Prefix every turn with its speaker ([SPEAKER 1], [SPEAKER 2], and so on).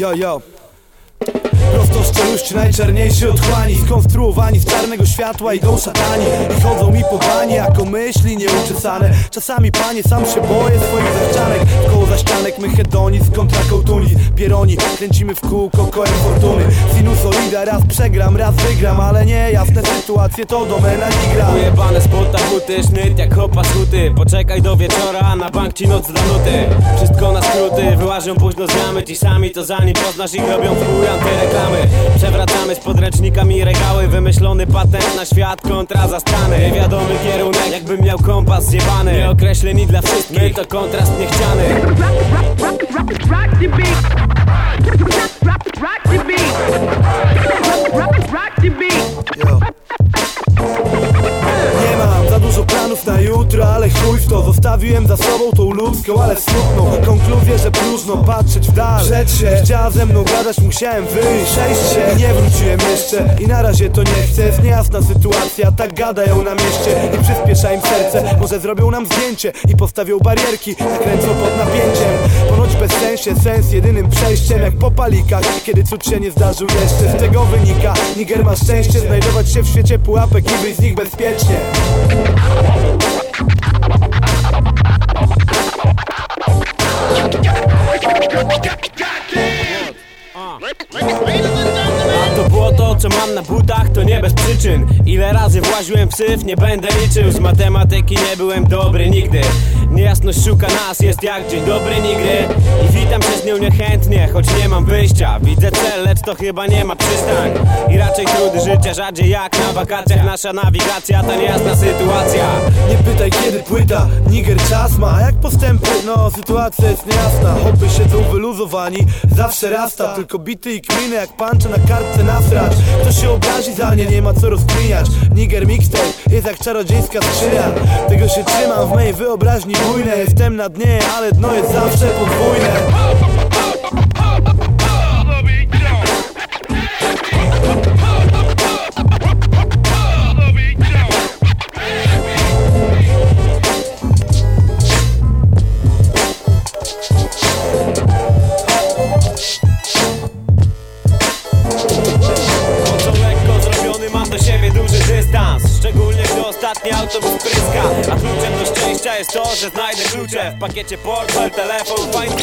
[SPEAKER 1] Yo, yo. Prosto z czeluści najczarniejszy otchłani Skonstruowani z czarnego światła idą szatani I chodzą mi po bani jako myśli nieuczesane. Czasami panie sam się boję swoich zachcianek koło zaścianek my hedonizm kontra kołtunizm Pieroni kręcimy w kółko kołem fortuny. Sinusoida raz przegram, raz wygram Ale nie jasne sytuacje to domena nigra
[SPEAKER 2] Ujebane spota buty, sznyt jak chopa huty. Poczekaj do wieczora, na bank ci noc da nuty. Wszystko na skróty, wyłażą późno z Ci sami to zanim poznasz ich robią w chuj antyreklamy Przewracamy z podręcznikami regały Wymyślony patent na świat kontra zastany Niewiadomy kierunek, jakbym miał kompas zjebany Nieokreśleni dla wszystkich, my to kontrast niechciany
[SPEAKER 1] Zostawiłem za sobą tą ludzką, ale smutną. Konkluzję, że próżno patrzeć w dal. Przed się, chciała ze mną gadać, musiałem wyjść. Przejść się, nie wróciłem jeszcze I na razie to nie chcę, jest niejasna sytuacja Tak gadają na mieście. I przyspiesza im serce. Może zrobią nam zdjęcie i postawią barierki Nakręcą pod napięciem. Ponoć bez sensie, sens jedynym przejściem Jak po palikach, kiedy cud się nie zdarzył jeszcze Z tego wynika, Niger ma szczęście Znajdować się w świecie pułapek i wyjść z nich bezpiecznie
[SPEAKER 2] na butach, to nie bez przyczyn. Ile razy właziłem w syf, nie będę liczył. Z matematyki nie byłem dobry nigdy Niejasność szuka nas, jest jak dzień dobry nigdy. I witam się z nią niechętnie, choć nie mam wyjścia. Widzę cel, lecz to chyba nie ma przystań. I raczej trudy życia, rzadziej jak na wakacjach. Nasza nawigacja, ta niejasna sytuacja.
[SPEAKER 1] Nie pytaj kiedy płyta, Niger czas ma. A jak postępy? No sytuacja jest niejasna. Hopy siedzą wyluzowani, zawsze rasta. Tylko bity i kminy jak pancze na kartce nasrać. Kto się obrazi za mnie, nie ma co rozkminiać. Niger mixtape jest jak czarodziejska skrzynia. Tego się trzymam w mojej wyobraźni bujne Jestem na dnie, ale dno jest zawsze podwójne.
[SPEAKER 2] Mam do siebie duży dystans. Szczególnie gdy ostatni autobus pryska A kluczem szczęścia jest to, że znajdę klucze W pakiecie portfel, telefon, fajny